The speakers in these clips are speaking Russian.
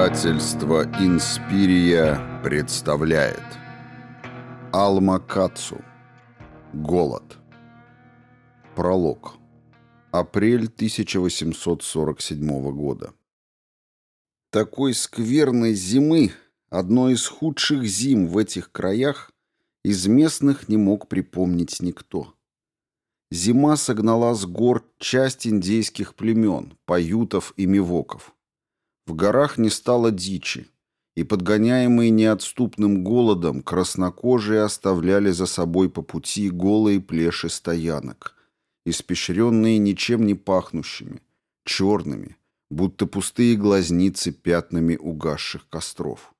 Издательство «Инспирия» представляет. Алма Кацу. Голод. Пролог. Апрель 1847 года. Такой скверной зимы, одной из худших зим в этих краях, из местных не мог припомнить никто. Зима согнала с гор часть индейских племен, паютов и мивоков. В горах не стало дичи, и подгоняемые неотступным голодом краснокожие оставляли за собой по пути голые плеши стоянок, испещренные ничем не пахнущими, черными, будто пустые глазницы пятнами угасших костров.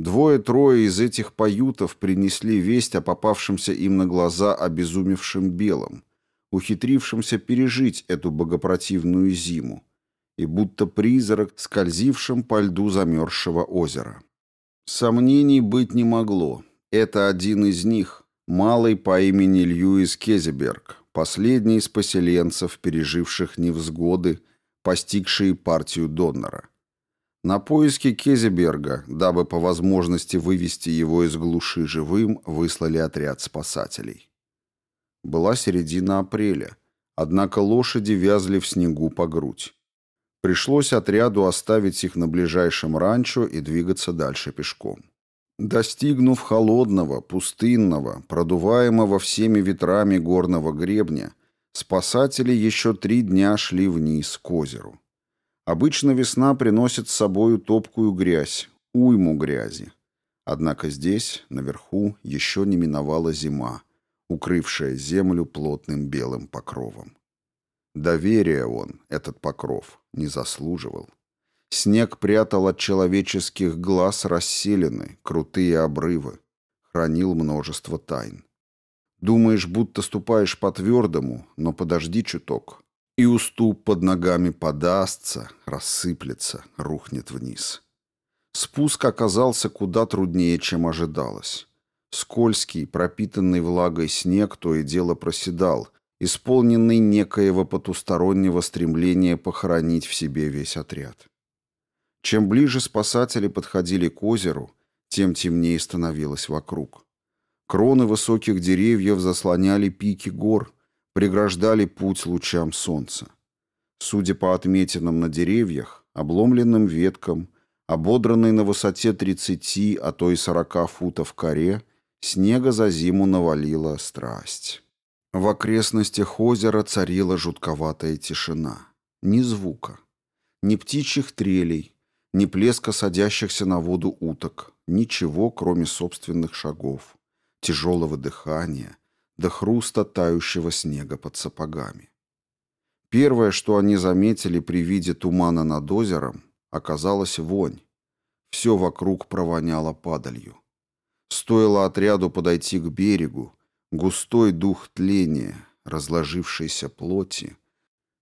Двое-трое из этих паютов принесли весть о попавшемся им на глаза обезумевшем белом, ухитрившемся пережить эту богопротивную зиму, и будто призрак, скользившим по льду замерзшего озера. Сомнений быть не могло. Это один из них, малый по имени Льюис Кезеберг, последний из поселенцев, переживших невзгоды, постигшие партию Доннера. На поиски Кезеберга, дабы по возможности вывести его из глуши живым, выслали отряд спасателей. Была середина апреля, однако лошади вязли в снегу по грудь. Пришлось отряду оставить их на ближайшем ранчо и двигаться дальше пешком. Достигнув холодного, пустынного, продуваемого всеми ветрами горного гребня, спасатели еще три дня шли вниз к озеру. Обычно весна приносит с собою топкую грязь, уйму грязи. Однако здесь, наверху, еще не миновала зима, укрывшая землю плотным белым покровом. Доверия он, этот покров, не заслуживал. Снег прятал от человеческих глаз расселены, крутые обрывы, хранил множество тайн. Думаешь, будто ступаешь по твердому, но подожди чуток, и уступ под ногами подастся, рассыплется, рухнет вниз. Спуск оказался куда труднее, чем ожидалось. Скользкий, пропитанный влагой снег то и дело проседал, исполненный некоего потустороннего стремления похоронить в себе весь отряд. Чем ближе спасатели подходили к озеру, тем темнее становилось вокруг. Кроны высоких деревьев заслоняли пики гор, преграждали путь лучам солнца. Судя по отметинам на деревьях, обломленным веткам, ободранной на высоте 30, а то и 40 футов коре, снега за зиму навалила страсть. В окрестностях озера царила жутковатая тишина. Ни звука, ни птичьих трелей, ни плеска садящихся на воду уток, ничего, кроме собственных шагов, тяжелого дыхания, до хруста тающего снега под сапогами. Первое, что они заметили при виде тумана над озером, оказалась вонь. Все вокруг провоняло падалью. Стоило отряду подойти к берегу, густой дух тления, разложившейся плоти,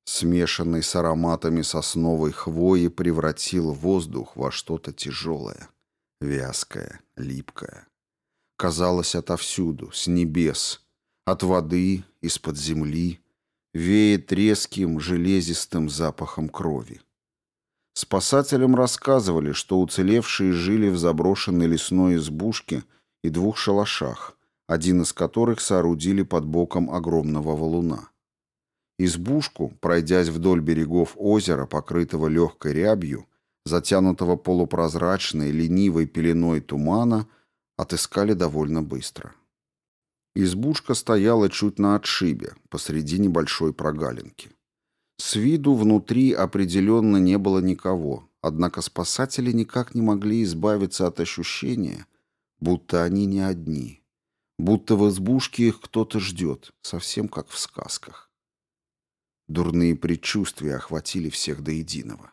смешанный с ароматами сосновой хвои, превратил воздух во что-то тяжелое, вязкое, липкое. Казалось отовсюду, с небес, от воды, из-под земли, веет резким, железистым запахом крови. Спасателям рассказывали, что уцелевшие жили в заброшенной лесной избушке и двух шалашах, один из которых соорудили под боком огромного валуна. Избушку, пройдясь вдоль берегов озера, покрытого легкой рябью, затянутого полупрозрачной, ленивой пеленой тумана, отыскали довольно быстро. Избушка стояла чуть на отшибе, посреди небольшой прогалинки. С виду внутри определенно не было никого, однако спасатели никак не могли избавиться от ощущения, будто они не одни, будто в избушке их кто-то ждет, совсем как в сказках. Дурные предчувствия охватили всех до единого.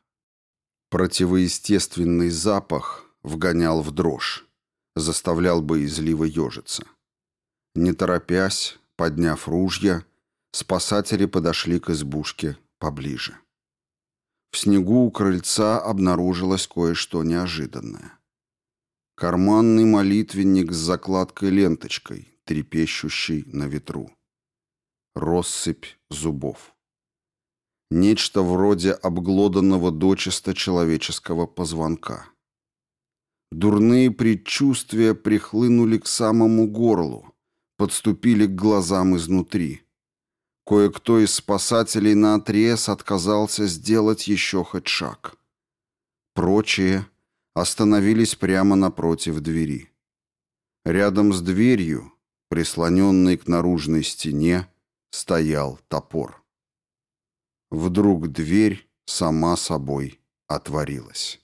Противоестественный запах вгонял в дрожь, заставлял боязливо ежиться. Не торопясь, подняв ружья, спасатели подошли к избушке поближе. В снегу у крыльца обнаружилось кое-что неожиданное. Карманный молитвенник с закладкой-ленточкой, трепещущий на ветру. Россыпь зубов. Нечто вроде обглоданного дочисто человеческого позвонка. Дурные предчувствия прихлынули к самому горлу, подступили к глазам изнутри. Кое-кто из спасателей наотрез отказался сделать еще хоть шаг. Прочие остановились прямо напротив двери. Рядом с дверью, прислоненный к наружной стене, стоял топор. Вдруг дверь сама собой отворилась.